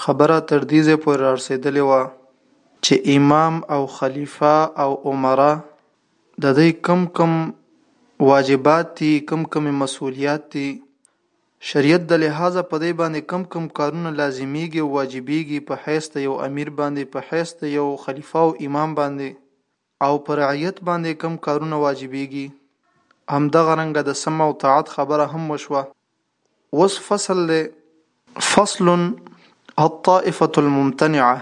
خبره تر دې ځای پورې رارسېدلې وه چې امام او خلیفه او عمره د دوی کم کم واجبات دي کم کم مسولیات دي شریعت د لحاظه په دې باندې کم کم کارونه لازمیږي او واجبېږي په حیث د یو امیر باندې په حیث د یو خلیفه او امام باندې او په رعیت باندې کوم کارونه واجبیږي همدغه رنګه د سمع او طاعت خبره هم وشوه اوس فصل دی فصل الطائفه الممتنعه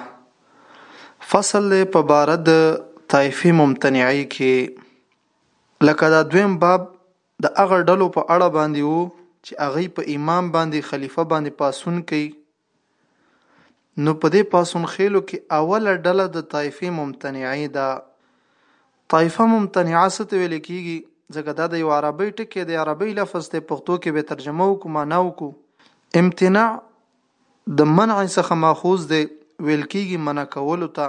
فصل دی په بار د طائفه ممتنعه کې لکه دا دویم باب د هغه ډلو په اړه باندې وو چې هغه په امام باندې خلیفہ باندې پاسون کوي نو په دې پاڅون خېلو کې اوله ډله د طایفې ممتنعې ده طایفه ممتنعه څه ته ویل کېږي ځکه دا د یو عربي ټکی دی عربي لفظ ته پښتو کې به ترجمه وکړو معنا وکړو امتناع د منع څخه ماخوذ دی ویل کېږي منع کولو ته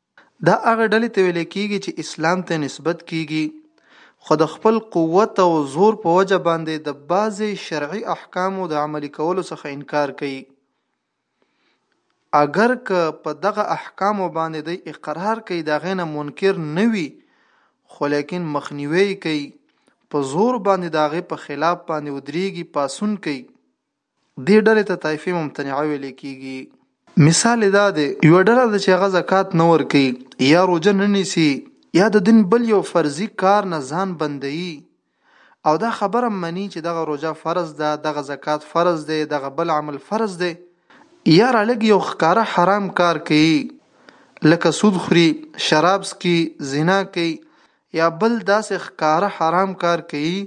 دا هغه ډلې ته ویل کیږي چې اسلام ته نسبت کیږي خو د خپل قوت او زور په وجه باندې د بعضې شرعي احکامو د عملی کولو څخه انکار کوي اگر که په دغه احکامو باندې دی اقرار کوي دا غینه منکر نه وي خو لیکن مخنیوي کوي په زور باندې داغه په خلاف باندې ودریږي پاسون کوي دې ډلې ته طایفې ممتنعه ویل کېږي. مثال یې دا دی، یوه ډله ده چې هغه زکات نه ورکوي یا روژه نه نیسي یا د دین بل یو فرضي کار نه ځان بندوي او دا خبره هم مني چې دغه روژه فرض ده، دغه زکات فرض دی، دغه بل عمل فرض دی، یا رالږي یو ښکاره حرام کار کوي لکه سود خوري، شراب څکي، زنا کوي یا بل داسې ښکاره حرام کار کوي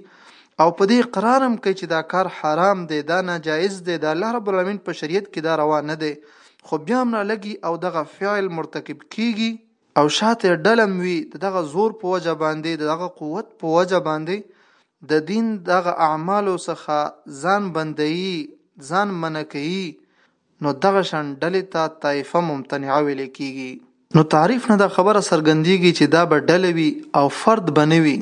او په دې اقرار هم کوي چې دا کار حرام دی دا ناجایز دی دا الله رب العالمین په شریعت کې دا روا نه دی خو بیا هم لګي او دغه فعل مرتکب کیږي او شاته ډلم وي دغه زور په وجه باندې دغه قوت په وجه باندې د دین دغه اعمالو څخه ځان بندي ځان منکې نو دغه شان ډلې ته طائفه ممتنعه ویلې کیږي. نو تعریف نه دا خبره څرګندیږي چې دا به ډله وي او فرد به نه وي،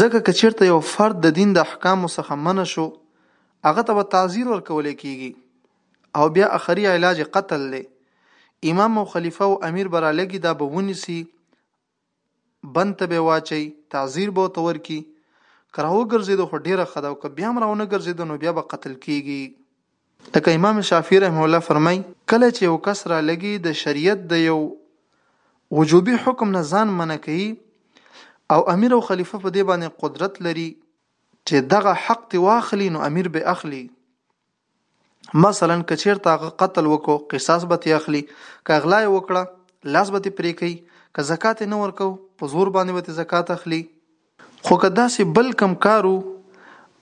ځکه که چیرته یو فرد د دین د احکامو څخه منع شو هغه ته به تعزیر ورکولې کیږي او بیا اخري علاج یې قتل دی، امام او خلیفه او امیر به رالږي دا به ونیسي بند ته به یې واچوي، تعزیر به ورته ورکړي، که راوګرځېدو خو ډېره ښه ده او که بیا هم راونه ګرځېدو نو بیا به قتل کېږي. لکه امام شافعي رحمه الله فرمایي، کله چې یو کس رالږي د شریعت د یو وجوبي حکم نه ځان منع کوي او امیر او خلیفه په دې باندې قدرت لري چې دغه حق ترې واخلي نو امیر به اخلي مثلا که چیرته هغه قتل وکړو قصاص به تی اخلي که غلا یې وکړه لاس به تی پرې کوي که زکات نه ورکو په زور باندې به تی زکات اخلي خو که داسې بل کم کارو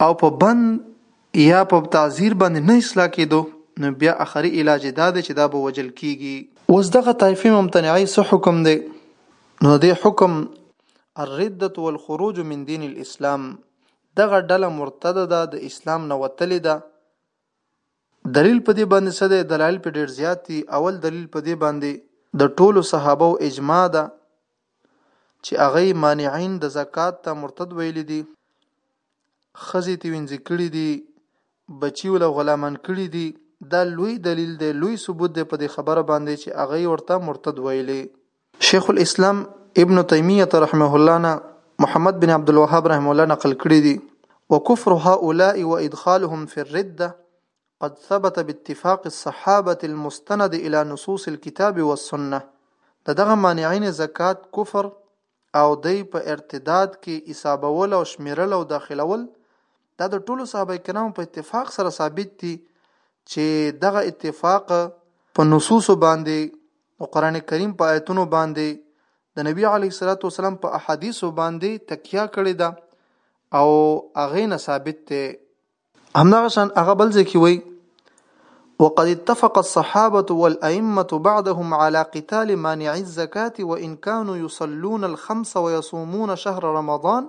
او په بند یا په تعذیر باندې نه اصلاح کېدو نو بیا اخري علاج دا دی چې دا به وجل کیږي اوس دغه طایفه ممتنعي څه حکم دی نو د حکم الردة والخروج من دین الاسلام دغه ډله مرتده ده د اسلام نه وتلې ده دلیل په دې باندې څه دی دلایل په ډیر زیات دي اول دلیل په دې باندې د ټولو صحابه او اجماع ده چې هغه مانعين د زکات ته مرتد ویل دي خزي تی وینځ کړی دي بچي ول غلامان کړی دي دا لوی دلیل دی لوی ثبوت دی په دې خبره باندې چې هغه ورته مرتد ویلي شیخ الاسلام ابن تیمیه رحمه الله نه محمد بن عبد الوهاب رحمه الله نقل کړی دی وكفر هؤلاء وادخالهم في الرده قد ثبت باتفاق الصحابه المستند الى نصوص الكتاب والسنه د دغه مانعین زکات کفر او دی په ارتداد کې حسابول او شمیرل او داخلول دا د ټولو صحابه کرامو په اتفاق سره ثابت دي چې دغه اتفاق په نصوص باندې د قرآن کریم په آیتونو باندې د نبی علیه الصلاۃ والسلام په احادیثو باندې تکیه کړې ده او هغه نه ثابت ده همدغه شان هغه بل ځکه وی وقد اتفق الصحابة والأئمة بعدهم على قتال مانع الزكاة وإن كانوا يصلون الخمس ويصومون شهر رمضان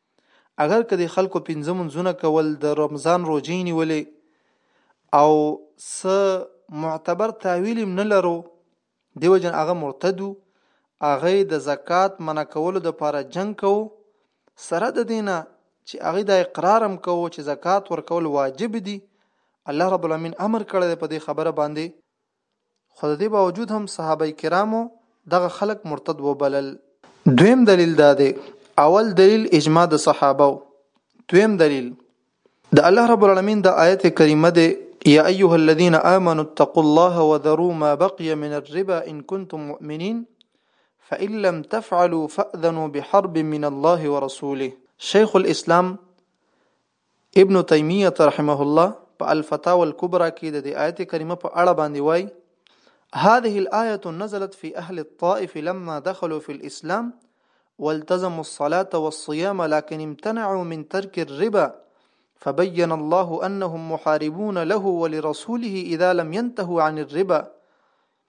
اګر که دې خلکو پنځه منځونه کول د رمضان روجې نیولې او څه معتبر تعویل نه لرو دیو جن هغه مرتدو هغه د زکات منع کولو د لپاره جنگ کو سره د دینه چې هغه د اقرارم کو چې زکات ورکول واجب دي الله رب العالمین امر کړی په دې خبره باندې خو د دې باوجود هم صحابه کرامو دغه خلک مرتد وبلل دویم دلیل دا دی اول دلیل اجماع د صحابه دویم دلیل د الله رب العالمین د آیت کریمه دی یا ایها الذین آمنوا اتقوا الله وذروا ما بقي من الربا ان كنتم مؤمنین فإن لم تفعلوا فأذنوا بحرب من الله ورسوله شیخ الاسلام ابن تیمیه رحمه الله په الفتاوى الكبرى کې د آیت کریمه په اړه باندې وایي هذه الآية نزلت في أهل الطائف لما دخلوا في الإسلام والتزموا الصلاة والصيام لكن امتنعوا من ترك الربا فبين الله أنهم محاربون له ولرسوله إذا لم ينتهوا عن الربا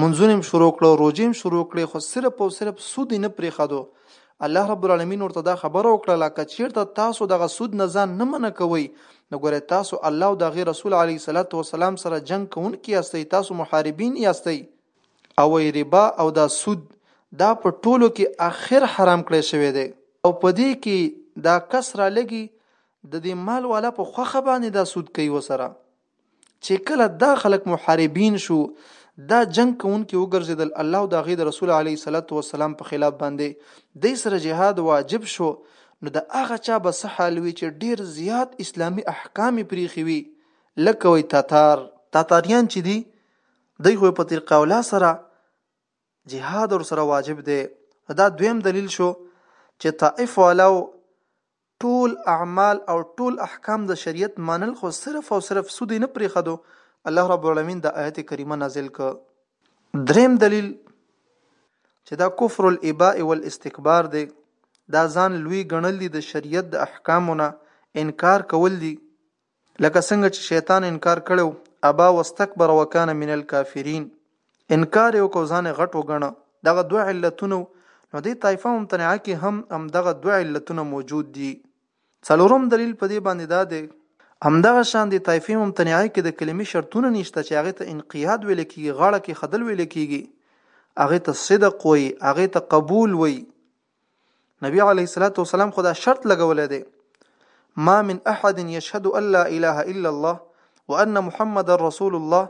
منځونه شروع کړو روزې شروع کړې خو صرف او صرف سود نه پرې خدو الله رب العالمین ورته دا خبره وکړه لکه چیرته تاسو دغه سود نه ځان نه منع کوئ نو ګوره تاسو الله او دغه رسول علی صلوات و سلام سره جنگ کوونکي یاستئ تاسو محاربین یاستئ او ربا او دا سود دا په ټولو کې اخر حرام کړی شوی دی او په دې کې دا کسره لګي د دې مال والا په خوخه باندې دا سود کوي وسره چې کله دا خلک محاربین شو دا جنگ کوونکي وګرځیدل الله او د غي د رسول علی صلوات و سلام په خلاف باندې د سره جهاد واجب شو نو د هغه چا به سحال وی چې ډیر زیات اسلامی احکام پریخي وی لکه وی تاتار تاتاریان چې دی دوی خو په تیر قولا سره جهاد ور سره واجب دی دا دویم دلیل شو چې طائف والو ټول اعمال او ټول احکام د شریعت منل خو صرف او صرف سود یې نه پریښدو الله رب العالمین دا آیت کریمه نازل کړ دریم دلیل چې دا کفر الاباء والاستكبار دی دا ځان لوی ګڼل دي د شریعت د احکامونه انکار کول دي لکه څنګه چې شیطان انکار کړی و، ابا واستکبر وکان من الکافرین، انکار یې وکړ او ځان یې غټ وګڼه، دغه دوه علتونه وو، نو دې طایفه ممتنعه کې هم همدغه دوه علتونه موجود دي. څلورم دلیل په دې باندې دا دی، همدغه شان دې طایفې ممتنعه کې د کلمې شرطونه نشته چې هغې ته انقیاد ویل کېږي، غاړه کېښدل ویل کېږي، هغې ته صدق وایي، هغې ته قبول وایي، نبی علیه الصلاۃ والسلام خدا شرط لګولې دی ما من احد يشهد ان لا اله الا الله وان محمد رسول الله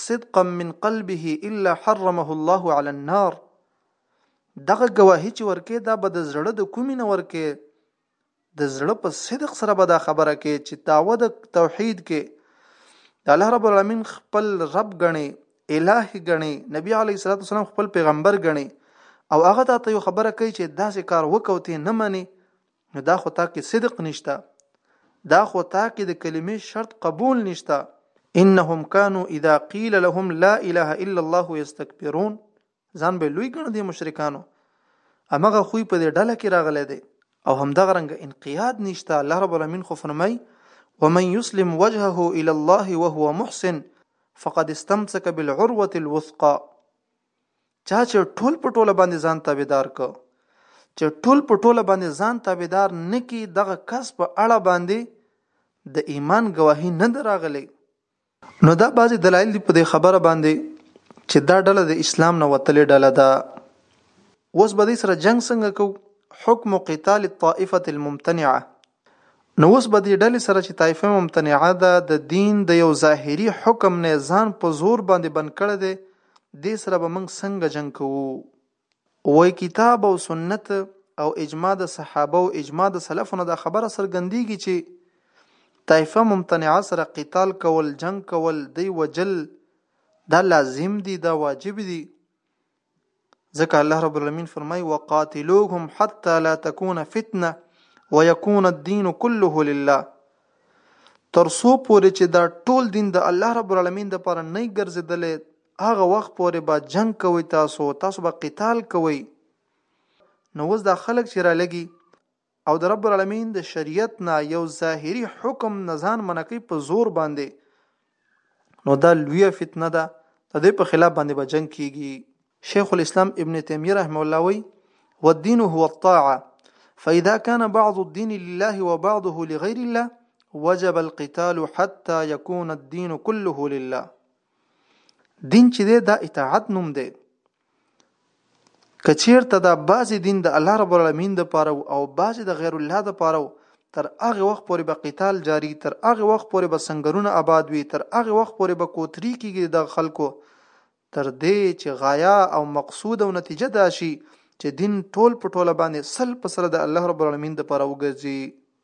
صدقا من قلبه الا حرمه الله على النار دغه گواهی چې ورکه دا به د زړه د کومې نه ورکه د زړه په صدق سره به دا خبره کې چې داوه د توحید کې د الله رب العالمین خپل رب غني الہ غني نبی علی صلوات والسلام خپل پیغمبر غني او هغه ته یو خبره کوي چې داسې کار وکوتې نه مني نو دا خو تا کې صدق نشته دا خو تا کې د کلمې شرط قبول نشته انهم كانوا اذا قيل لهم لا اله الا الله يستكبرون ځان به لوی ګڼو دي مشرکانو امغه خوې په دې ډله کې راغلي دي او همدغه رنګ انقیاد نشته الله رب العالمین خو فرمای ومن يسلم وجهه الى الله وهو محسن فقد استمسك بالعروه الوثقى چا چې ټول په ټوله باندې ځان تابعدار کو چې ټول په ټوله باندې ځان تابعدار نکی دغه کس په اړه باندې د ایمان گواهی نه دراغلی نو دا بعضی دلایل دی په دې خبره باندې چې دا ډله د اسلام نه وتلې ډله ده اوس به دې سره جنگ څنګه کو حکم قتال الطائفه الممتنعه نو اوس به دې ډلې سره چې طائفه ممتنعه ده د دین د یو ظاهری حکم نه ځان په زور باندې بند کړی دی دې سره به موږ څنګه جنگ کوو وای کتاب او سنت او اجماع د صحابه او اجماع د سلفو نه دا خبره څرګندېږي چې طایفه ممتنعه سره قتال کول جنگ کول دی وجل دا لازم دی دا واجب دی ځکه الله رب العالمین فرمای وقاتلوهم حتى لا تكون فتنه ويكون الدين كله لله تر څو پورې چې دا ټول دین د الله رب العالمین د پر نه ګرځیدلې هغه وخت پورې به جنګ کوئ تاسو، تاسو به قتال کوئ، نو اوس دا خلک چې رالږي او د رب العالمین د شریعت نه یو ظاهري حکم نه ځان منع کوي په زور باندې نو دا لویه فتنه ده د دې په خلاف باندې به جنګ کیږي شیخ الاسلام ابن تیمیه رحمه الله وی والدين هو الطاعه فاذا كان بعض الدين لله وبعضه لغير الله وجب القتال حتى يكون الدين كله لله دین چې دی دا اطاعت نوم دی کچیرته دا بعضی دین د الله رب العالمین د پاره او بعضی د غیر الله د پاره تر هغه وخت پورې به قتال جاری تر هغه وخت پورې به سنگرونه آباد وي تر هغه وخت پورې به کوتري کیږي د خلکو تر دې چې غایا او مقصود او نتیجه دا شي چې دین ټول په ټوله باندې سل په سره د الله رب العالمین د پاره وګرځي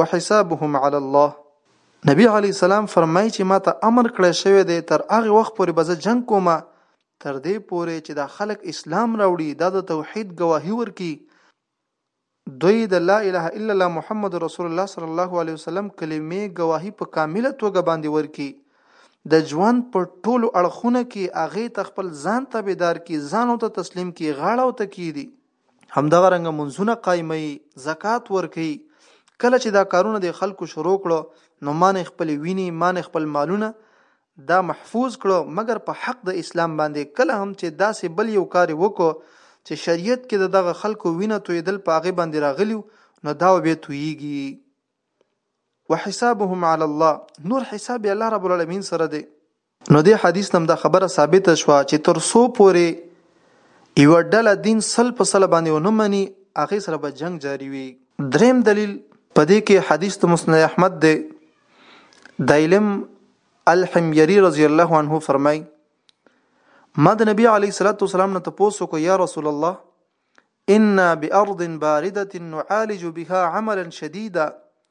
وحسابهم علی الله. نبی علیه السلام فرمایي چې ماته امر کړی شوی دی تر هغه وخت پورې به زه جنګ کوم تر دې پورې چې دا خلک اسلام راوړي دا د توحید ګواهي ورکړي دوی د لا اله الا الله محمد رسول الله صلی الله علیه وسلم کلمې ګواهي په کامله توګه باندې ورکړي د ژوند په ټولو اړخونو کې هغه ته خپل ځان تابعدار کی ځان ته تسلیم کی غاړه او تکیدي همدغه رنګ منځونه قائمي زکات ورکي کله چې دا کارونه د خلکو شروع کړو نو مان خپل ویني مان خپل مالونه دا محفوظ کړو مګر په حق د اسلام باندې کله هم چې داسې بل یو کار وکړو چې شریعت کې د دغه خلکو وینه تویدل په هغه باندې راغلی نو دا به تویږي وحسابهم علی الله نور حساب الله رب العالمین سره دی نو دې حدیث نم دا خبره ثابته شوه چې تر څو پورې یو ډله دین سل په سل باندې ونه مني هغه سره به جنگ جاری وي دریم دلیل په دې کې حدیث د مسند احمد دی دایلم الحميري رضی الله عنه فرمای ما د نبی علی صلوات والسلام نه تاسو کو یا رسول الله ان بارض بارده نعالج بها عملا شديدا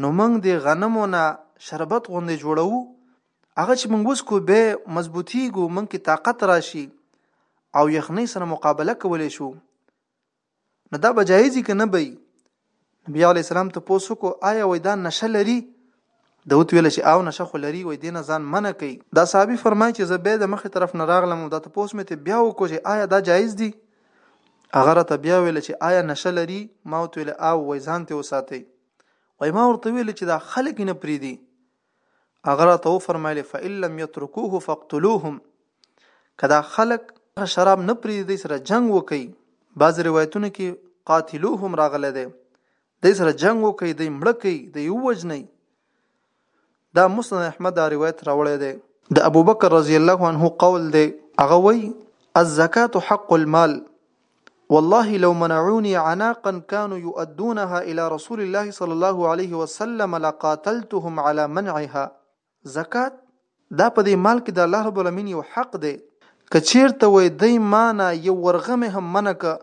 نو موږ د غنمو نه شربت غوندې جوړوو هغه چې موږ وسکو به مضبوطیږو موږ کې طاقت راشي او یخنۍ سره مقابله کولی شو نو دا به جایزي که نه بی نبی علی السلام ته پوسو کو آیا وای دا نشه لري ده وت ویل چې او نشه خو لري وای دینه ځان منع کوي دا صحابي فرمایي چې زه به د مخې طرف نه راغلم او دا تپوس مې ته بیا وکړو چې آیا دا جایز دي هغه راته بیا ویل چې آیا نشه لري ما وت ویل او وای ځان ته وساتي وای ما ورته ویل چې دا خلک نه پری دي هغه راته و فرمایل فإن لم يتركوه فاقتلوهم کدا خلک شراب نه پری دي سره جنگ وکي بعض روایتونو کې قاتلوهم راغله ده دی سره جنگ وکي دی مړ کي دی وجنئ دا مسند احمد دا روایت راوړی دی د ابوبکر رضی الله عنه قول دی هغه وی الزکات حق المال والله لو منعوني عناقا كانوا يؤدونها الى رسول الله صلى الله عليه وسلم لقاتلتهم على منعها زکات، دا په دې مال کې د الله رب العالمين يو حق دی، که چېرته وای دی ما نه يو ورغه مې هم منع که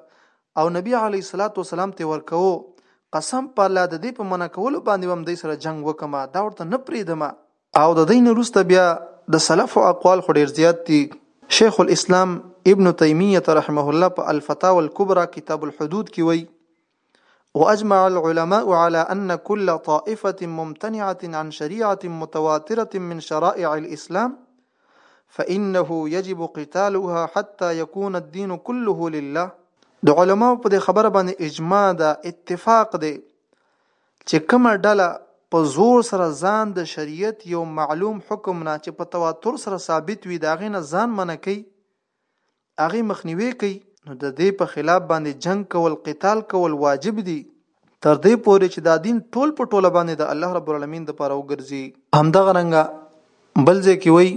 او نبي عليه الصلاة والسلام ترې ورکوو، قسم په الله د دې په منع کولو باندې به هم دی سره جنګ وکړم، دا ورته نه پرېږدم. او د دی نه وروسته بيا د سلفو اقوال خو ډېر زيات دي، شيخ الاسلام ابن تيميه رحمه الله په الفتاوی الکبري کتاب الحدود کې وايي، واجمع العلماء على ان كل طائفة ممتنعة عن شريعة متواترة من شرائع الاسلام فانه يجب قتالها حتى يكون الدين كله لله د علماو په دې خبره باندې اجماع ده اتفاق دی چې کومه ډله په زور سره ځان د شریعت یو معلوم حکم نه چې په تواتر سره ثابت وي د هغې نه ځان منع کوي هغه مخنیوي کوي نو د دې په خلاف باندې جنگ کول قتال کول واجب دي تر دې پورې چې دا دین ټول په ټوله باندې د الله رب العالمین د پاره وګرځي همدغه رنګه بل ځکه وی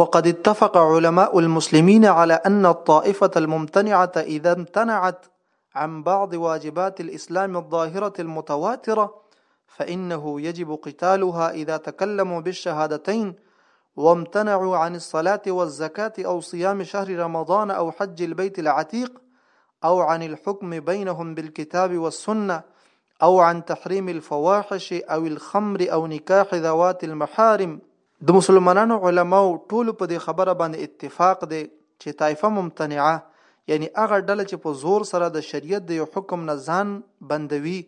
وقد اتفق علماء المسلمين على أن الطائفة الممتنعة إذا امتنعت عن بعض واجبات الإسلام الظاهرة المتواترة فإنه يجب قتالها إذا تكلموا بالشهادتين وامتنعوا عن الصلاة والزكاة أو صيام شهر رمضان أو حج البيت العتيق أو عن الحكم بينهم بالكتاب والسنة أو عن تحريم الفواحش أو الخمر أو نكاح ذوات المحارم د مسلمانانو علماو ټولو په دې خبره باندې اتفاق دی چې طایفه ممتنعه یعنی هغه ډله چې په زور سره د شریعت د یو حکم نه ځان بندوي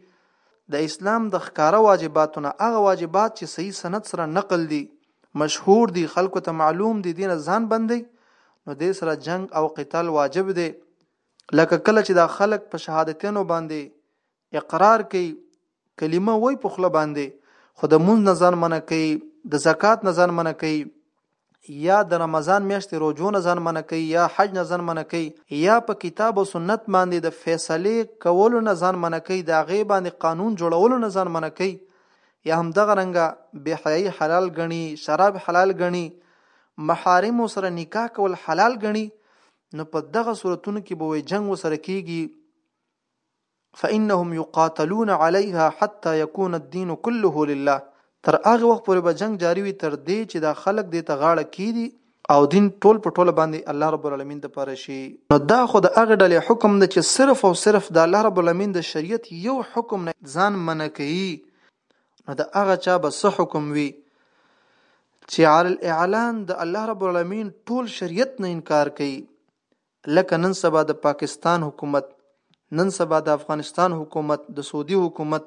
د اسلام د ښکاره واجباتو نه هغه واجبات چې صحیح سند سره نقل دي مشهور دي خلکو ته معلوم دي دینه ځان بندي نو د سره جنگ او قتال واجب دی لکه کله چې دا خلک په شهادتینو باندې اقرار کوي کلمه وای په خله باندې خو د مونږ نه ځان منه کوي د زکات نه ځان منه کوي یا د رمضان میاشتې روزو نه ځان منه کوي یا حج نه ځان منه کوي یا په کتاب او سنت باندې د فیصله کولو نه ځان منه کوي دا غي باندې قانون جوړولو نه ځان منه کوي یا هم دغه رنګه به حیاي حلال غني شراب حلال غني محارم سره نکاح کول حلال غني نو په دغه صورتونو کې به وي جنگ وسره کیږي فانهم يقاتلون عليها حتى يكون الدين كله لله تر هغه وخت پورې به جنگ جاری وي تر دې چې دا خلک دې ته غاړه کیدي او دین ټول په ټوله باندې الله رب العالمین د پاره شي نو دا خو د هغه ډلې حکم دی چې صرف او صرف د الله رب العالمین د شریعت یو حکم نه ځان منع کوي نو د هغه چا به څه حکم وي چې علی الاعلان د الله رب العالمین ټول شریعت نه انکار کوي لکه نن سبا د پاکستان حکومت، نن سبا د افغانستان حکومت، د سعودي حکومت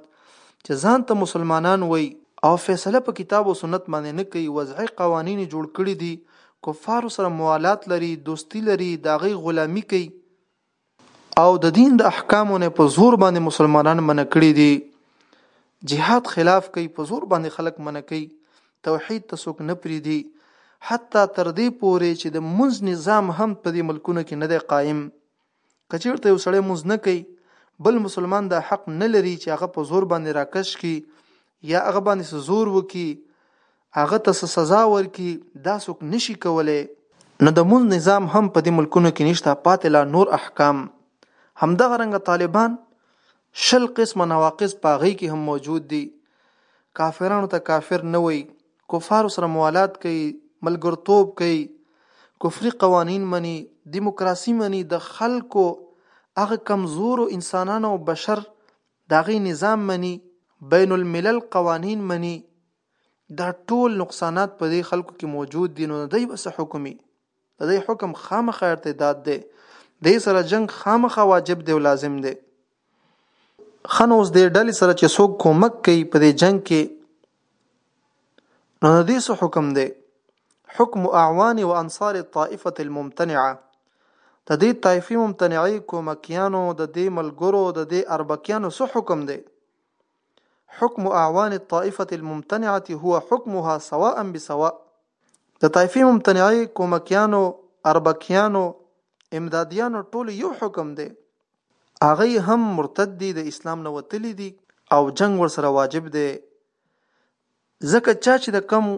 چې ځان ته مسلمانان وایي او فیصله په کتاب او سنت باندې نه کوي، وضعي قوانین یې جوړ کړي دي، کفارو سره موالات لري، دوستي لري، د هغوی غلامي کوي او د دین د احکامو نه په زور باندې مسلمانان منع کړي دي، جهاد خلاف کوي، په زور باندې خلک منع کوي، توحید ته څوک نه پریږدي حتی تر دې پورې چې د منځ نظام هم په دې ملکونو کې نه دی قائم کچیرته یو سړی منځ نه کوي بل مسلمان دا حق نه لري چې هغه په زور باندې راکش کی یا هغه باندې زور وکي هغه ته سزا ورکي دا څوک نشي کولای نو د مون نظام هم په دې ملکونو کې نشته پاتې لا نور احکام همدغه رنګ طالبان شل قسمه نواقض په هغوی کې هم موجود دي کافرانو ته کافر نه وي کفارو سره موالات کوي ملګرتوب کوي کفري قوانین مني دیموکراسي مني د خلکو هغه کمزورو انسانانو او بشر د هغې نظام مني بین الملل قوانین مني دا ټول نقصانات په دې خلکو کې موجود دي نو دوی به څه حکمي د دې حکم خامخا ارتداد دی د سره جنگ خامخا واجب دی او لازم دی خنه اوس د ډلې سره چې څوک کومک کوي په دې جنگ کې نو دې څه حکم دی حکم اعوان او انصار الطائفه الممتنعه د دې طائفي ممتنعي کومکیانو د دې ملګرو د دې اربکیانو څه حکم دی حکم اعوان الطائفه الممتنعه هو حکمها سواء بسواء د طایفي ممتنعي کومکیانو اربکیانو امدادیانو ټول یو حکم دی هغه هم مرتد دي د اسلام نه وتلي دي او جنگ ورسره واجب دی ځکه چا چې د کم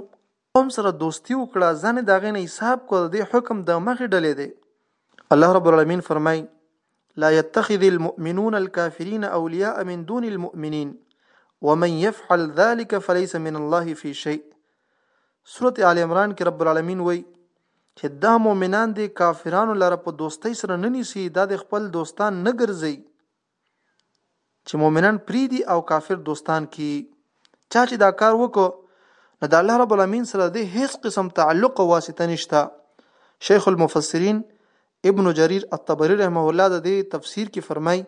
قوم سره دوستي وکړه ځنې دا غینه حساب کو د حکم د مخې ډلې دی الله رب العالمین فرمای لا يتخذ المؤمنون الكافرين اولياء من دون المؤمنين ومن يفعل ذلك فليس من الله في شيء سورت آل عمران کې رب العالمین وایي چې دا مؤمنان دي کافرانو لره په دوستۍ سره نه نیسي دا د خپل دوستان نه ګرځي چې مؤمنان پری دي او کافر دوستان کی چا چې دا کار وکړو نو د الله رب العالمین سره د هیڅ قسم تعلق او واسطه نشته شیخ المفسرین ابن جریر الطبری رحمه الله د دې تفسیر کې فرمای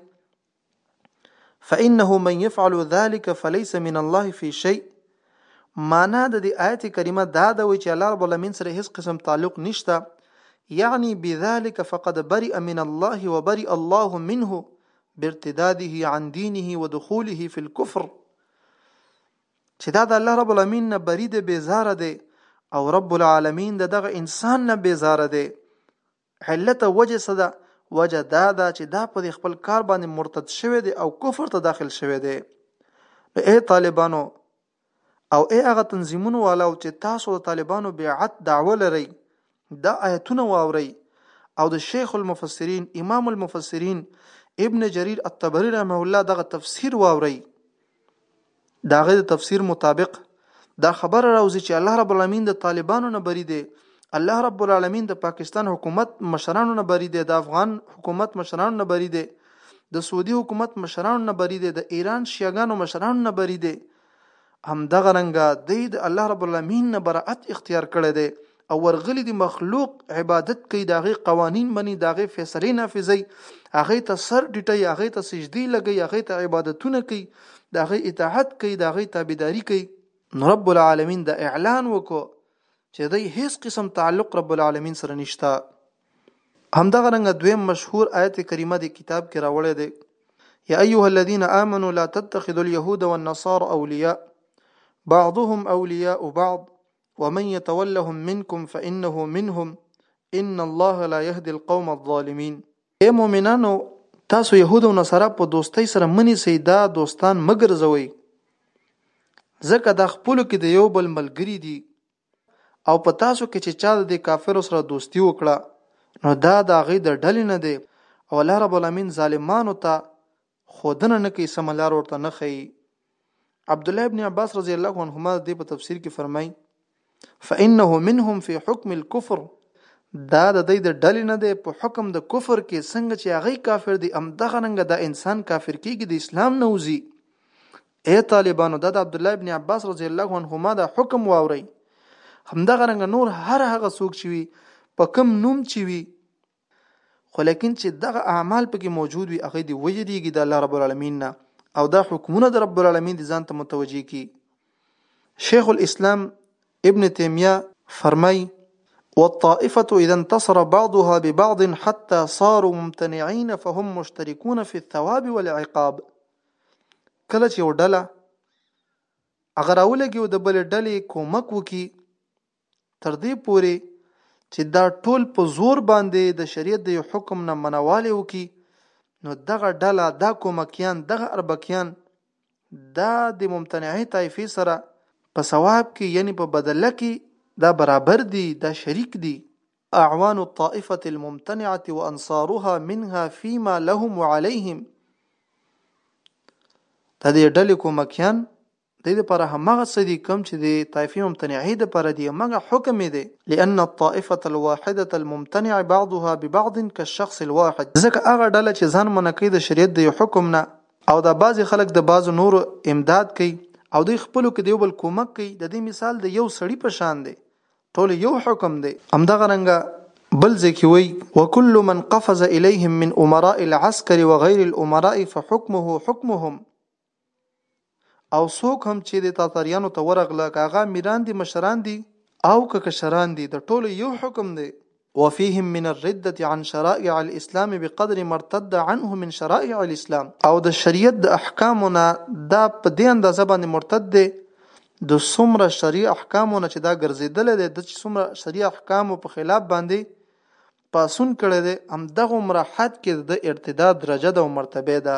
فانه من يفعل ذلك فليس من الله في شيء معنا د دې آیت کریمه دا ده چې الله رب العالمین سره هیڅ قسم تعلق نشته یعنی بذلك فقد برئ من الله وبرئ الله منه بارتداده عن دينه ودخوله في الكفر چې دا د الله رب العالمین نه بری دی بیزاره دی او رب العالمین د دغه انسان نه بیزاره دی علت او وجه څه ده وجه دا ده چې دا په خپل کار باندې مرتد شوی دی او کفر ته داخل شوی دی نو اے طالبانو او اے هغه تنظیمونو والاو چې تاسو د طالبانو بیعت دعوه لرئ دا آیتونه واورئ او د شیخ المفسرین امام المفسرین ابن جریر الطبری رحمه الله دغه تفسیر واورئ د هغه د تفسیر مطابق دا خبره راوځي چې الله رب العالمین د طالبانو نه بری دی الله رب العالمین د پاکستان حکومت مشرانو نه بری دی د افغان حکومت مشرانو نه بری دی د سعودي حکومت مشرانو نه بری دی د ایران شیعاګانو مشرانو نه بری دی هم دغه رنګه د الله رب العالمین نه برائت اختیار کړی دی او ورغلي دي مخلوق عبادت کوي د هغې قوانین مني د هغې فیصلې نافذوي هغې ته سر ټیټوي هغې ته سجدې لګوي هغې ته عبادتونه کوي د هغې اطاعت کوي د هغې تابعداري کوي نو رب العالمین د اعلان وکړو چې دی هیڅ قسم تعلق رب العالمین سره نشته همدغه رنګ دویم مشهور آیت کریمه د کتاب کې راوړی دی یا ایها الذین آمنوا لا تتخذوا اليهود والنصارى اولیاء بعضهم اولیاء بعض ومن يتولهم منكم فإنه منهم ان الله لا يهدي القوم الظالمين اے مؤمنانو تاسو يهود او نصارا په دوستۍ سره منی سي دا دوستان مګر زوي ځکه دا خپل کې د یو بل ملګری دي او په تاسو کې چې چا د کافر سره دوستی وکړه نو دا د غي د ډلې نه دی او الله رب العالمین ظالمانو ته ښودنه نه کوي سمه لار ورته نه ښيي عبدالله ابن عباس رضی الله عنهما دې په تفسیر کې فرمایي فانه منهم فی حکم الكفر دا د دې د ډلې نه دی په حکم د کفر کې څنګه چې هغه کافر دی ام دغه رنګ دا انسان کافر کیږي د اسلام نه وځي اے طالبانو دا د عبد الله ابن عباس رضی الله عنهما دا حکم واوري همدغه رنګ نور هر هغه څوک چې وي په کم نوم چې وي خو لیکن چې دغه اعمال پکې موجود وي هغه دی ویریږي د الله رب العالمین نه او دا حکمونه د رب العالمین دي ځان ته متوجي کی شیخ الاسلام ابن تیمیه فرمای والطائفة إذا انتصر بعضها ببعض حتى صاروا ممتنعين فهم مشتركون في الثواب والعقاب کله چې وډله اگر اولګي د بل ډلې کومک وکي تر دې پورې چې دا ټول په زور باندې د شریعت د یو حکم نه منوالی وکړي نو دغه ډله دا کومکیان دغه اربکیان دا د ممتنعه طایفې سره په ثواب کې یعنی په بدله کې دا برابر دي دا شریک دي اعوان الطائفه الممتنعه وانصارها منها فيما لهم وعليهم د دې ډلې کومکیان دی لپاره همغه څه دي کوم چې د طائفې ممتنعې لپاره دي همغه حکم یې دی، لأن الطائفة الواحدة الممتنع بعضها ببعض کالشخص الواحد، ځکه هغه ډله چې ځان منع کوي د شریعت د یو حکم نه او دا بعضې خلک د بعضو نورو امداد کوي او دوی خپلو کې د یو بل کومک کوي د دې مثال د یو سړي په شان دی ټول یو حکم دی. همدغه رنګه بل ځای کې وایي، وکل من قفز الیهم من امراء العسکر وغیر الامراء فحکمه حکمهم. او څوک هم چې د تاتاریانو ته ورغله که هغه میران دي مشران دي او که کشران دي د ټولو یو حکم دی وفيهم من الردة عن شرائع الاسلام بقدر ما ارتد عنه من شرائع الاسلام او د شریعت د احکامو نه دا په دې اندازه باندې مرتد دی د څومره شرعي احکامو نه چې دا ګرځېدلی دی د چې څومره شرعي احکامو په خلاف باندې پاسون کړی دی همدغه عمره حد کې د ارتداد درجه ده او مرتبه ده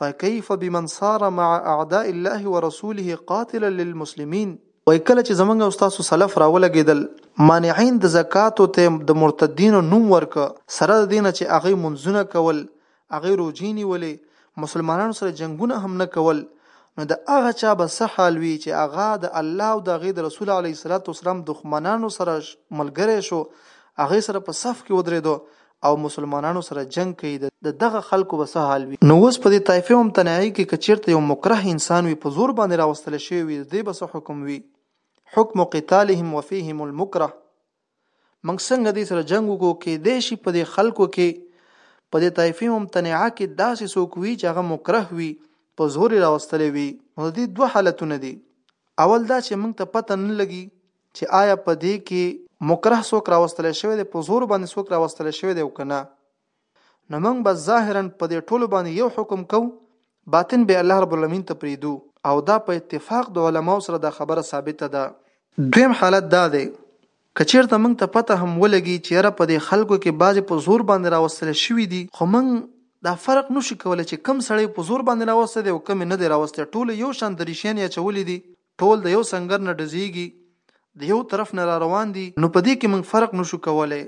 فکيف بمن صار مع اعداء الله ورسوله قاتلا للمسلمين. وایي کله چې زمونږ او ستاسو سلف راولګیدل مانعین د زکاتو ته د مرتدینو نوم ورکړ سره د دې نه چې هغوی مونځونه کول هغوی روژې نیولې مسلمانانو سره جنګونه هم نه کول نو د هغه چا به څه حال وي چې هغه د الله او د هغې د رسول علیه السلام دښمنانو سره ملګری شو هغوی سره په صف کې ودرېدو او مسلمانانو سره جنګ کوي د دغه خلکو به څه حال وي نو اوس په دې طایفه ممتنعه کې که چیرته یو مکره انسان وي په زور باندې راوستل شوی وي د دې به څه حکم وي حکم قتالهم وفيهم المکره موږ څنګه دې سره جنگ وکړو کې دې شي په دې خلکو کې په دې طایفي ممتنعه کې داسې څوک وي چې هغه مکره وي په زور راوستلې وي نو دې دوه حالتونه دي اول دا چې موږ ته پته نه لګي چې آیا په دې کې مکره څوک راوستل شوی دی په زور باندې څوک راوستل شوی دی او کنه نو موږ به ظاهرا په دې ټولو باندې یو حکم کو باطن به الله رب العالمین ته پریدو او دا په اتفاق د علماو سره دا خبره ثابته ده دویم حالت دا دی کچیرته موږ ته پته هم ولګي چې را په دې خلکو کې بعضې په زور باندې راوستل شوي دي خو موږ دا فرق نشو کولای چې کم سړی په زور باندې راوسته دی او کم نه دی راوسته ټول یو شان دریشیان یا چولې دي ټول د یو سنګر نه ډزیږي د یو طرف نه را روان دي نو په دې کې موږ فرق نشو کولای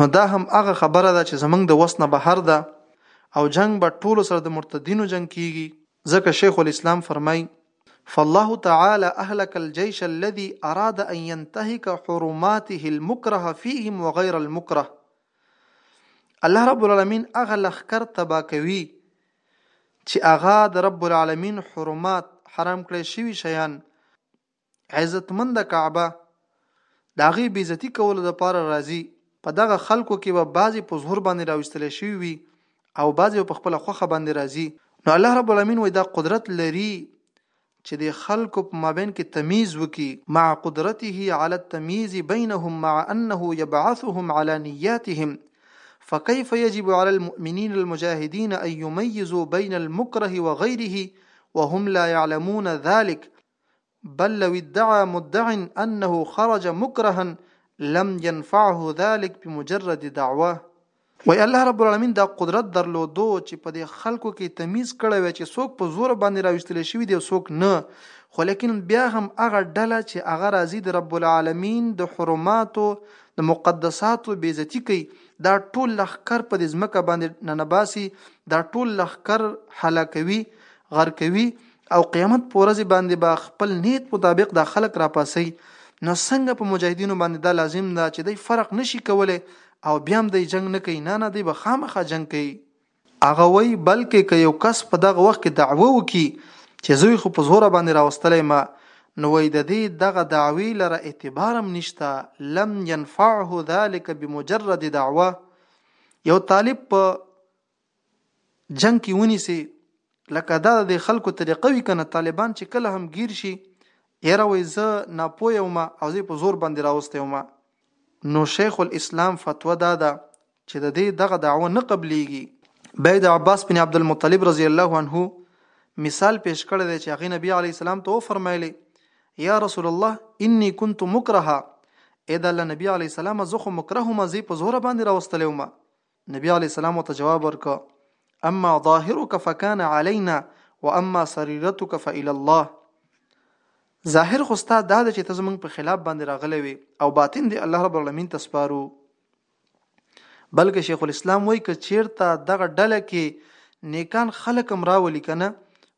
نو دا هم هغه خبره ده چې زمونږ د وس نه بهر ده او جنگ به ټولو سره د مرتدینو جنگ کیږي ځکه شیخ الاسلام فرمای فالله تعالى اهلك الجيش الذي اراد ان ينتهك حرماته المكره فيهم وغير المكره الله رب العالمین هغه لخر تبا کوي چی هغه د رب العالمین حرمات حرام کړی شوی شیان عزتمند کعبه د هغې بېزتي کولو لپاره راځي په دغه خلکو کې به بعضې په ظهور باندې راوستل شوي وي او بعضې په خپله خوښه باندې راځي نو الله رب العالمین وایي دا قدرت لري چې د خلکو په مابین کې تمیز وکي مع قدرته على التمييز بينهم مع انه يبعثهم على نياتهم فكيف يجب على المؤمنين المجاهدين أن يميزوا بين المكره وغيره وهم لا يعلمون ذلك بل لو ادعى مدع أنه خرج مكرها لم ينفعه ذلك بمجرد دعواه وایي الله رب العالمین دا قدرت درلودو چې په دې خلکو کې تمیز کړی وی چې څوک په زور باندې راوستل شوی دی او څوک نه خو لیکن بیا هم هغه ډله چې هغه راځي د رب العالمین د حرماتو د مقدساتو بیزتی کوي دا ټول لخر په دې ځمکه باندې ننباسي دا ټول لخر هلاکوي غر کوي او قیامت پورز باندې با خپل نیت مطابق دا خلک راپاسي نو څنګه په مجاهدینو باندې دا لازم ده چې دوی فرق نشي کولای او بیا هم دی جنگ نه کوي نه نه دی به خامخا جنگ کوي هغه وای بلکې که یو کس په دغه وخت کې دعوه وکي چې زوی خو په زور باندې راوستلې ما نو وای د دې دغه دعوی لره اعتبارم نشته لم ينفعه ذلك بمجرد دعوه یو طالب په جنگ کې ونیسي لکه دا د خلکو طریقه وی کنه طالبان چې کله هم گیر شي یره وای زه ناپوه وم او زه په زور باندې راوستې وم نو شیخ الاسلام فتوا دا ده چې د دې دغه دعوه نه قبليږي بيد عباس بن عبد المطلب رضی الله عنه مثال پیش کړی دی چې هغه نبی علی السلام ته فرمایلی یا رسول الله انی كنت مکرها اې د الله نبی علی السلام زه خو مکرهما زی په زور باندې راوستلې وم نبی علیه السلام ورته جواب ورکړ اما ظاهرك فكان علينا واما سريرتك فإلى الله ظاهر خو ستا دا چې ته زمونږ په خلاف باندې راغلی وي او باطن دی الله رب العالمین ته سپارو بلکې شیخ الاسلام وایي که چیرته دغه ډله کې نیکان خلک هم راولي کنه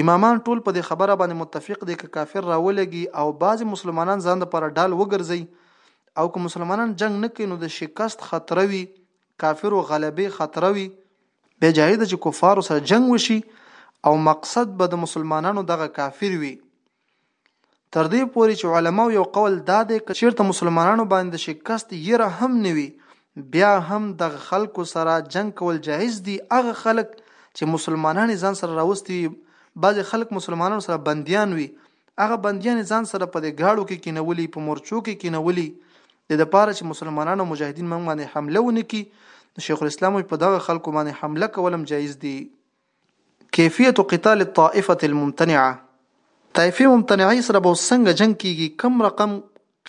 امامان ټول په دې خبره باندې متفق دي که کافر راولګي او بعضی مسلمانان ځان لپاره ډال وګرځي او که مسلمانان جنگ نه کوي نو د شکست خطر وي کافرو غلبې خطر وي به جایز چې کفارو سره جنگ وشي او مقصد به د مسلمانانو دغه کافر وي تر دې پورې چې علماو یو قول دا دی که چیرته مسلمانانو باندې د شکست یره هم نه وي بیا هم د خلکو سره جنگ کول جایز دي هغه خلک چې مسلمانان ځان سره راوستي وي بعضې خلک مسلمانانو سره بندیان وي هغه بندیان ځان سره په دې گاړو کې کینولي په مورچو کې کینولي د لپاره چې مسلمانانو مجاهدین موږ باندې حمله ونکي شیخ الاسلام په دغه خلکو باندې حمله کولم جایز دي کیفیت قتال الطائفة الممتنعة طائفې ممتنعې سره به څنګه جنگ کیږي کم رقم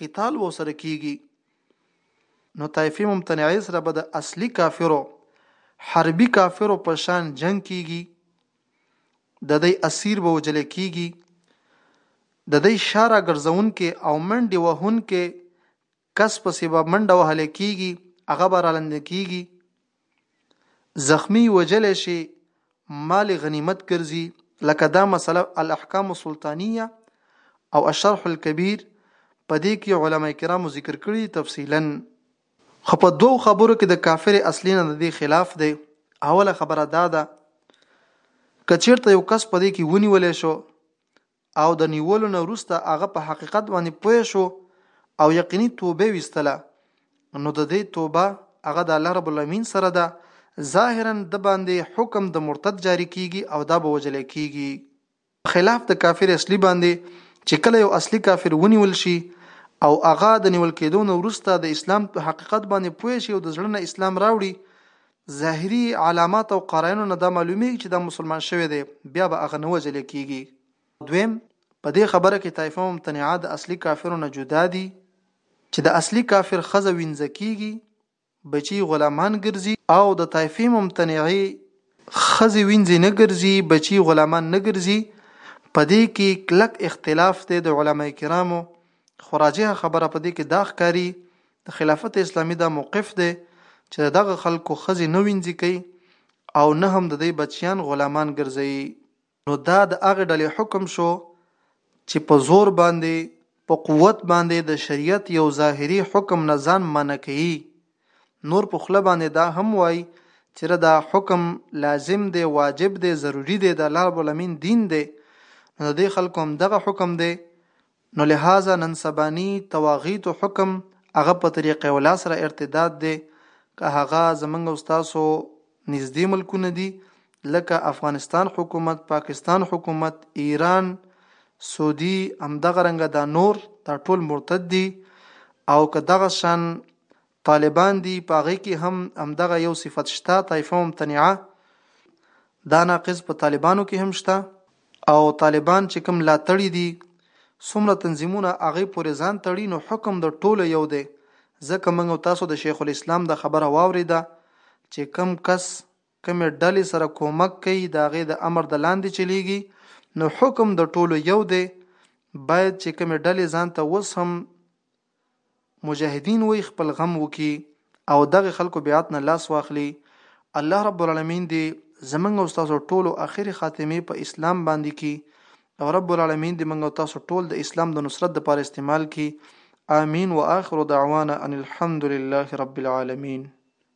قتال به سره کیږي نو طائفې ممتنعې سره به د اصلي کافرو حربي کافرو په شان جنگ کیږي د دې اسیر به وجل کیږي د دې شارع ګرځون کې او منډي وهون کې کس پسې به منډه وهل کیږي هغه به رالند کیږي زخمی وجل شي مال غنیمت ګرځي لکه دا مسله الاحکام السلطانیه او الشرح الكبير په دې کې علما کرامو ذکر کړی تفصیلا خو په دوو خبرو کې د کافر اصلي نه د دې خلاف دی اوله خبره دا ده کچیرته یو کس په دې کې ونیول شو او د نیولو نه وروسته هغه په حقیقت باندې پوه شو او یقیني توبه وستله نو د دې توبه هغه د الله رب العالمین سره ده ظاهرا د باندې حکم د مرتد جاری کیږي او دا به وجل کیږي خلاف د کافر اصلي باندې چې کله یو اصلي کافر ونیول شي او هغه د نیول کېدو نه وروسته د اسلام په حقیقت باندې پوه شي او د زړه نه اسلام راوړي ظاهري علامات او قراینو نه دا معلومیږي چې دا مسلمان شوی دی بیا به هغه نه وجل کیږي دویم په دې خبره کې طایفه ممتنعه د اصلي کافرو نه جدا دي چې د اصلي کافر خزه وینځ کیږي بچي غلامان ګرځي او د طایفه ممتنعه خزي وینځي نه ګرځي بچي غلامان نه ګرځي په دې کې کلک اختلاف دی د علما کرامو خراجه خبره په دې کې داخ کاری د خلافت اسلامي دا موقف دی چې دغه خلکو خزي نه وینځي کوي او نه هم د دې بچیان غلامان ګرځي نو دا د هغه ډلې حکم شو چې په زور باندې په قوت باندې د شریعت یو ظاهري حکم نه ځان منع کوي نور په خله باندې دا هم وای چې دا حکم لازم دی واجب دی ضروری دی د الله رب العالمین دین دی نو د خلکو هم دغه حکم دی نو لهذا نن سباني طواغيتو حکم هغه په طريق اولا سره ارتداد دی که هغه زمونږ او ستاسو نږدې ملکونه دي لکه افغانستان حکومت، پاکستان حکومت، ايران، سعودي همدغه رنګه دا نور دا ټول مرتد دي او که دغه شان طالبان دي په هغه کي هم همدغه يو صفت شته طائفه ممتنعه دا ناقض په طالبانو کي هم شته او طالبان چې کوم لا تړي دي څومره تنظیمونه هغه پورې ځان تړي نو حکم د ټولو یو دی ځکه موږ تاسو د شیخ الاسلام د خبره واوریده چې کم کس کمې ډلې سره کومک کوي د هغې د امر د لاندې چلیږي نو حکم د ټولو یو دی باید چې کمې ډلې ځان ته اوس هم مجاهدین وی خپل غم وکی او دغه خلکو بیعت نه لاس واخلی الله رب العالمین دی زمنګ او تاسو ټولو اخر خاتمه په اسلام باندې کی او رب العالمین دی منګ او تاسو ټول د اسلام د نصرت لپاره استعمال کی آمین واخر دعوانا ان الحمد لله رب العالمین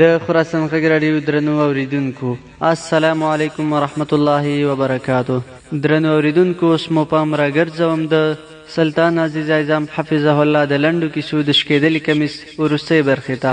د خراسان غږ راډیو درنو اوریدونکو السلام علیکم ورحمت الله وبرکاتو درنو اوریدونکو اوس مو پام راګرځوم د سلطان عزیز اعظم حفظه الله د لنډو کیسو د شکېدلي کمیس وروستۍ برخې ته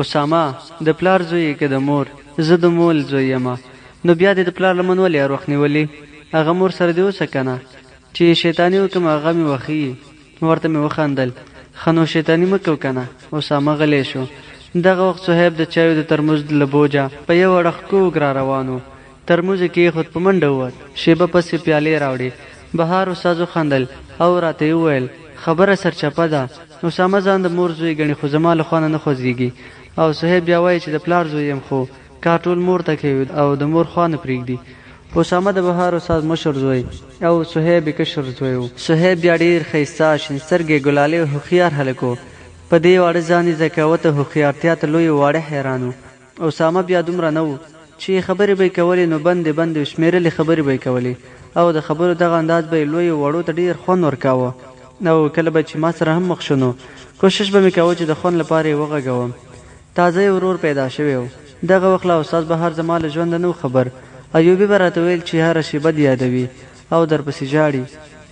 اسامه، د پلار زوی یې که د مور؟ زه د مول زوی یم. نو بیا دې د پلار لمن ولې اروخ نیولي؟ هغه مور سره دې اوسه کنه. چې یې شیطاني وکړم هغه مې وښيي. ورته مې وخندل. ښه نو شیطاني مه کوه کنه. اسامه غلی شو. دغه وخت صهیب د چایو د ترموز له بوجه په یو اړخ کوږ را روان و. ترموز یې کېښود په منډه ووت. شېبه پس یې پیالې راوړې. بهار استاد وخندل او راته یې وویل، خبره سرچپه ده. اسامه ځان د مور زوی ګڼي خو زما له خوا نه نه خوځېږي او صهیب بیا وایي چې د پلار زوی یم خو کار ټول مور ته کوي او د مور خوا نه پرېږدي. اسامه د بهار استاد مشر زوی او صهیب یې کشر زوی و. صهیب بیا ډېر ښایسته، شین سترګی، ګلالی او هوښیار هلک و. په دې واړه ځان یې ذکاوت او هوښیارتیا ته لوی او واړه حیران وو. اسامه بیا دومره نه و، چي خبري به یې کولې نو بندې بندې او شمېرلې خبري به یې کولې او د خبرو دغه انداز به یې لویو وړو ته ډېر خوند ورکاوه او کله به چي ما سره هم مخ شو نو کوشش به مي کاوه چي د خوند لپاره یې وغږوم. تازه یې ورور پیدا شوی و. دغه وخت لا استاد بهار زما له ژونده نه و خبر. ایوبي به راته ویل چي هره شېبه دي یادوي او درپسي ژاړي.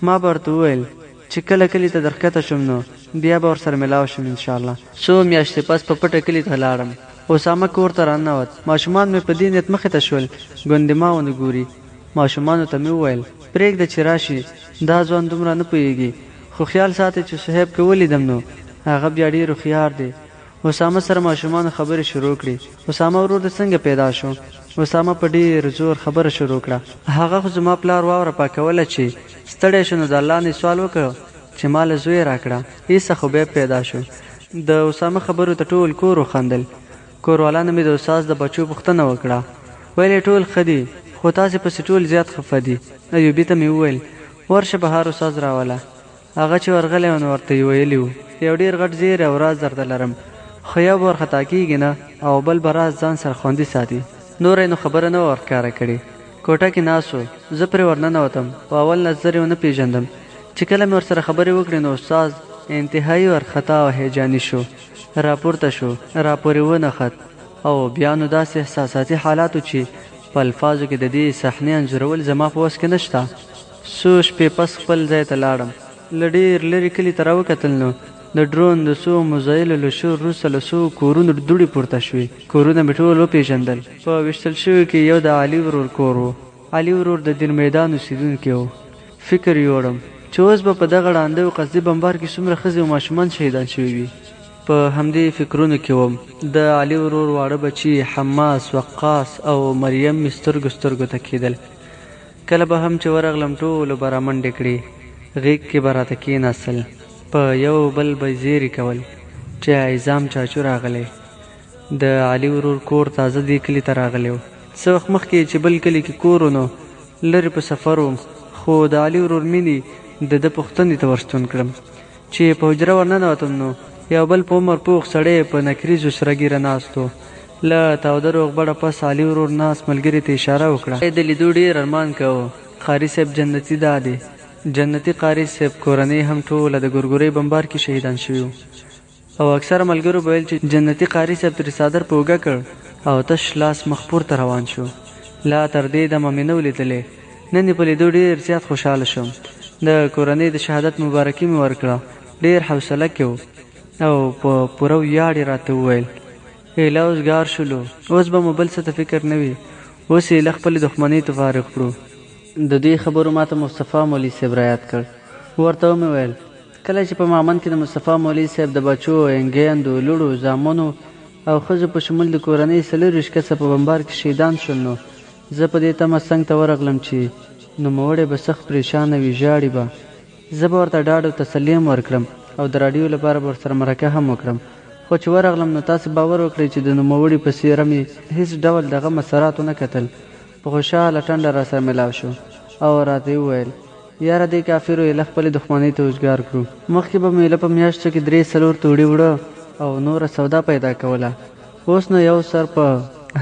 ما به ورته ویل. چې کله کلي ته درښکته شوم نو بيا به ورسره ملاو شم ان شاءالله. څو مياشتې پس په پټه کلي ته لاړم. اسامه کور ته راننوت. ماشومان مې په دې نيت مخې ته شول ګوندې ما ونه ګوري. ماشومانو ته مې وويل، پرېږده چې راشي، دا ځوان دومره نه پوهېږي، خو خيال ساتي چې صهيب که وليدم نو هغه بيا ډېر هوښيار دی. اسامه سره ماشومانو خبرې شروع کړې. اسامه ورور دې څنګه پيدا شو؟ اسامه په ډېر زور خبره شروع کړه. هغه خو زما پلار واوره پاکوله چې ستړی شو نو د الله نه یې سوال وکړ چې ما له زوی راکړه، عیسی خو بیا پیدا شو. د اسامه خبرو ته ټول کور وخندل. کوروالانو مې د استاد د بچو پوښتنه وکړه، ویل یې ټول ښه دي، خو تاسې پسې ټول زیات خفه دي. ایوبي ته مې وویل، ورشه بهار استاد راوله. هغه چې ورغلی و نو ورته یې ویلي وو. یو ډېر غټ زېری او راز درته لرم، خو یو به ورخطا کېږي نه او بل به راز ځان سره خوندي ساتي. نوره یې نو خبره نه وه ورښکاره کړې. کوټه کې ناست و، زه پرې ورننوتم، په اول نظر یې ونه پېژندم، چې کله مې ورسره خبرې وکړې نو استاد انتهايي وارخطا او هیجاني شو، راپورته شو، راپورې ونښت او بیا نو داسې احساساتي حالات و چې په الفاظو کې د دې صحنې انځورول زما په وس کې نشته، څو شپې پس خپل ځای ته لاړم. له ډېر لرې کلي ته راوکتل نو د ډرون د څو مزایلو له شور وروسته له څو کورونو دوړې پورته شوې، کورونه مې ټول وپېژندل، په ویشتل شویو کې یو د علي ورور کور و، علي ورور د دیر میدان اوسېدونکی و، فکر یوړم چې اوس به په دغه ړانده او قصدي بمبار کې څومره ښځې او ماشومان شهیدان شوي وي، په همدې فکرونو کې وم، د علي ورور واړه بچي حماس، وقاص او مریم مې سترګو سترګو ته کېدل، کله به هم چې ورغلم ټولو به رامنډې کړې، غېږ کې به راته کېناستل، په یو بل به زېري کول چې عظام چاچو راغلی، د علي ورور کور تازه دې کلي ته راغلی و، څه وخت مخکې یې چې بل کلي کې کور و نو لرې په سفر وم، خو د علي ورور میني د ده پوښتنې ته ورستون کړم. چې په حجره ور ننوتم نو یو بل په عمر پوخ سړی په نکریزو سره ږیره ناست و. له تاوده روغبړه پس علي ورور ناست ملګري ته اشاره وکړه. ما یې د لیدو ډېر ارمان کاوه. قاري صاحب جنتي دا دی. جنتي قاري صاحب کورنۍ یې هم ټوله د ګورګورۍ بمبار کې شهیدان شوي و او اکثره ملګرو به ویل چې جنتي قاري صاحب ترې څادر په اوږه کړ او تش لاس مخ پورته روان شو. لا تر دې دمه مې نه و لیدلی. نن دې په ليدو ډېر زيات خوشحاله شوم. د کورنۍ د شهادت مبارکي مې ورکړه، ډېر حوصله کې و او په پوره وياړ يې راته وويل، ايله اوس ګار شولو، اوس به مو بل څه ته فکر نه وي، اوس ايله خپلې دښمنۍ ته فارغ کړو. د دې خبرو ماته مصطفی مولوي صاحب راياد کړ، ورته ومې ويل، کله چې په مامن کې د مصطفی مولوي صاحب د بچو، اينګيندو، لوڼو، زامنو او ښځو په شمول د کورنۍ څلور ويشت کسه په بمبار کې شهيدان شول نو زه په دې تمه څنګ ته ورغلم چې نوموړی به سخت پرېشانه وي، ژاړي به. زه به ورته ډاډ او تسلي هم ورکړم او د راډیو لپاره به ورسره مرکه هم وکړم، خو چې ورغلم نو تاسې باور وکړئ چې د نوموړي په څېره مې هېڅ ډول د غم اثرات ونه کتل، په خوشحاله ټنډه راسره مېلاو شو او راته یې وویل، یاره دې کافرو ایله خپلې دښمنۍ ته اوزګار کړو. مخکې به مو ایله په میاشتو کې درې څلور توړي وړه او نوره سودا پیدا کوله، اوس نو یو سر په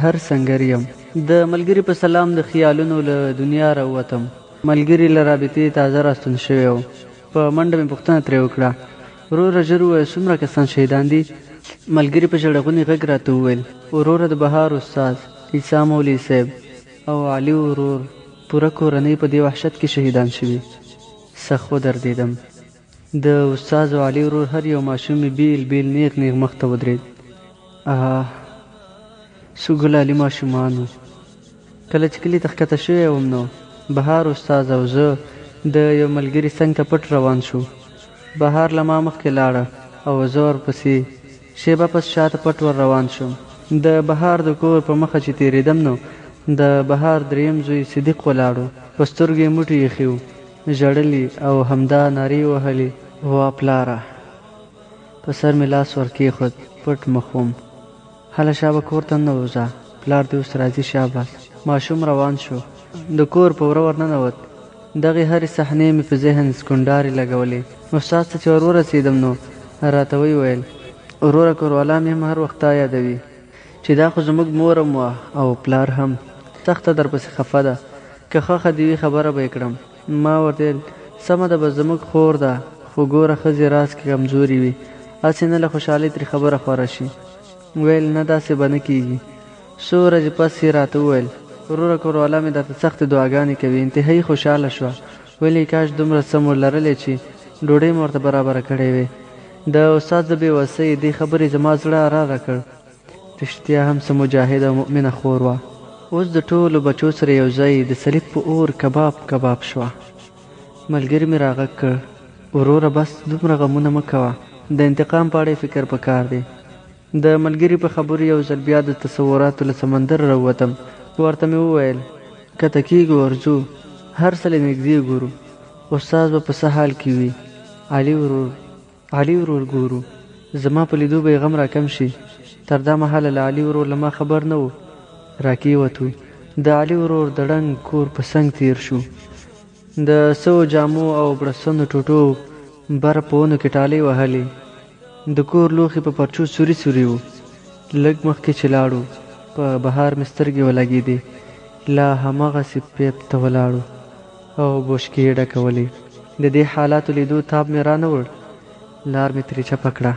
هر سنګر یم د ملګري په سلام د خیالونو له دنیا راووتم ملګري له رابطې تازه راستون شوی و په منډه مې پوښتنه ترې وکړه وروره ژر ووایه څومره کسان شهیدان دي ملګري په ژړغوني غږ راته وویل وروره د بهار استاد عیسی مولوي صیب او علي ورور پوره کورنۍ په دې وحشت کې شهیدان شوي سخ ودردېدم. د استاد او علي ورور هر یو ماشوم مې بیل بیل نیغ نیغ مخ ته ودرید. اها څو ګلالي ماشومان وو. کله چې کلي ته ښکته شوی وم نو بهار استاد او زه د یو ملګري څنګ ته پټ روان شو. بهار له ما مخکې لاړه او زه ورپسې. شیبه پس شاته پټ ور روان شوم. د بهار د کور په مخه چې تیریدم نو د بهار دریم زوی صدیق ولاړ و. په سترګو یې موټي ایښي وو. ژړلي او همدا نارې يې وهلي. وا پلاره! په سر مې لاس ور کېښود، پټ مخ وم. هله شابه کور ته ننوځه، پلار دې اوس راځي شاباس. ماشوم روان شو، د کور په وره ور ننوت، دغې هرې صحنې مې په ذهن سکونډارې لګولې. استاد ته چې ور ورسېدم نو راته ويې ويل، وروره کوروالا مې هم هر وخت تا يادوي، چی دا خو زموږ مور هم وه او پلار هم سخته درپسی خفه ده که خوښه دی وی خبره به یی کړم ما ورته ویل سمه ده بس زموږ خور ده خو ګوره ښځی راز کی کمزوری وی هسی نه له خوشحالی تری خبره خوره شی ویل نه داسی به نه کیږی څو ورځی پس یی راته وویل وروره کوروالا می درته سختی دعاګانی کوی انتهایی خوشحاله شوه ویل یی کاش دومره څه مو لرلی چی ډوډی می ورته برابره کړی وی د استاد د بی وسۍ دی خبری زما زړه اراره کړ. رښتيا هم څه مجاهده او مؤمنه خور وه، اوس د ټولو بچو سره يو ځای د صليب په اور کباب کباب شوه. ملګري مې راغږ کړ، وروره بس دومره غمونه مه کوه، د انتقام په اړه يې فکر په کار دی. د ملګري په خبرو يو ځل بيا د تصوراتو له سمندره راووتم، ورته مې وويل، کښته کيږو ورځو، هر څه له نږدې ګورو، استاد به په څه حال کې وي، علي ورور. علي ورور ګورو زما په لیدو به یې غم راکم شي تر دا مهاله له علي ورور له ما خبر نه و راکي وتو د علي ورور د ړنګ کور په څنګ تیر شو د سوو جامو او بړستنو ټوټو بره په ونو کې ټالۍ وهلې د کور لوښي په پرچو سوري سوري وو لږ مخکې چې لاړو په بهار مې سترګې ولګیدې لا همغسې پیپ ته ولاړو او بوشکې یې ډکولې. د دې حالاتو لیدو تاب مې را نه وړ، لار مې ترې چپه کړه.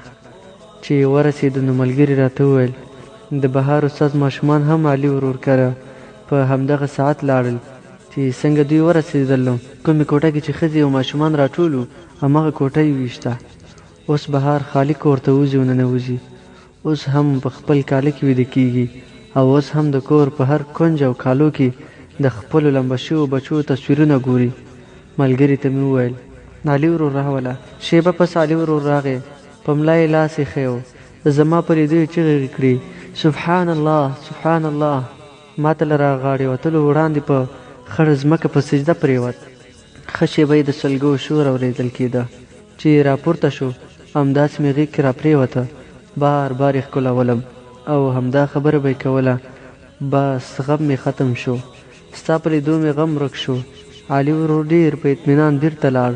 چې ورسېدو نو ملګري راته وویل، د بهار استاد ماشومان هم علي ورور کره په همدغه ساعت لاړل، چې څنګه دوی ورسېدل نو کومې کوټه کې چې ښځې او ماشومان را ټول وو همغه کوټه یې ویشته. اوس بهار خالي کور ته وځي او ننوځي، اوس هم په خپل کاله کې ویده کیږي او اوس هم د کور په هر کونج او کالو کې د خپلو لمبه شویو بچو تصویرونه ګوري. ملګري ته مې وویل. علي ورور راوله. شیبه پس علي ورور راغی، په ملا یې لاس ایښی و، زما په لیدو یې چیغې کړې، سبحان الله، سبحان الله! ما ته له را غاړې وتلو وړاندې په خړه ځمکه په سجده پرېوت، ښه شیبه یې د سلګو شور اورېدل کېده. چې راپورته شو همداسې مې غېږ کې راپرېوته، بار بار یې ښکلولم او همدا خبره به یې کوله، بس غم مې ختم شو، ستا په لیدو مې غم ورک شو، علي ورور ډېر په اطمینان بیرته لاړ،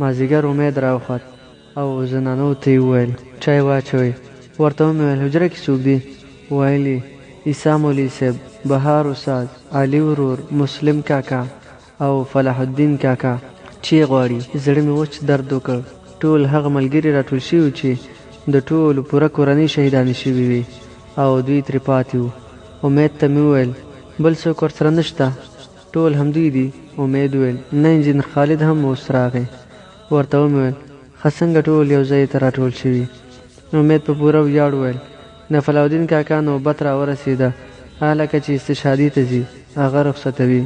مازیګر امید راوخوت او زنانو ته یې وویل. چای واچوئ، ورته ومې ویل حجره کې څوک دي؟ ویل یې، عیسی مولوي صیب، بهار استاد، علي ورور، مسلم کاکا او فلاح الدين کاکا چي غواړي زړه مي وچ درد وکړ ټول هغه ملګري راټول شوي وو چي د ټولو پوره کورنۍ شهيداني شوي وي او دوی تري پاتي وو اميد ته مي وويل بل څوک ورسره نشته ټول همدوی دي اميد وويل نه انجينر خالد هم اوس راغي ورته ومي ويل ښه څنګه ټول يو ځاي ته راټول شوي اميد په پوره وياړ وويل د فلاوالدین کاکا نوبت راورسیده هلکه چې استشهادی ته ځي هغه رخصتوي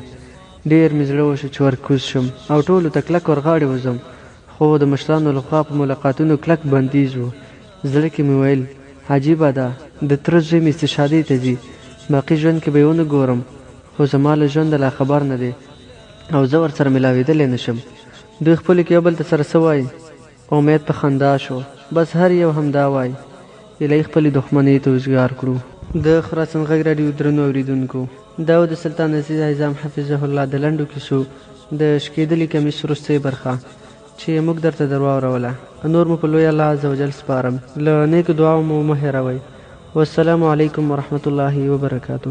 ډیر مې زړه وشو چې ورکوز شم او ټولو ته کلک ورغاړې وځم خو د مشرانو له خوا په ملاقاتونو کلک بندیز و زړه کې مې ویل عجیبه ده د تره زوی مې استشهادی ته ځي باقی ژوند کې به یې ونه ګورم خو زما له ژونده لا خبر نه دی او زه ورسره ملاویدلی نشم دوی خپلو کې یو بل ته سره څه وایي. امید په خندا شو، بس هر یو همدا وایي، ایلۍ خپلې دښمنۍ ته اوزګار کړو. د خراسان غږ راډیو درنو اوریدونکو، دا و د سلطان عزیز عظام حفظه الله د لنډو کیسو د شکیدلي کمیس وروستۍ برخه چې موږ درته درواوروله، نور مو په لوی الله عزوجل سپارم، له نیکو دعاوو مو مه هیروئ، والسلام علیکم ورحمت الله وبرکاته.